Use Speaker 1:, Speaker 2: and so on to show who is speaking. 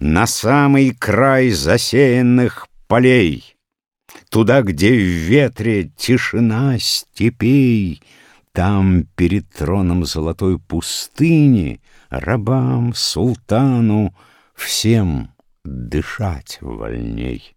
Speaker 1: На самый край засеянных полей, Туда, где в ветре тишина степей, Там перед троном золотой пустыни Рабам, султану, всем дышать вольней.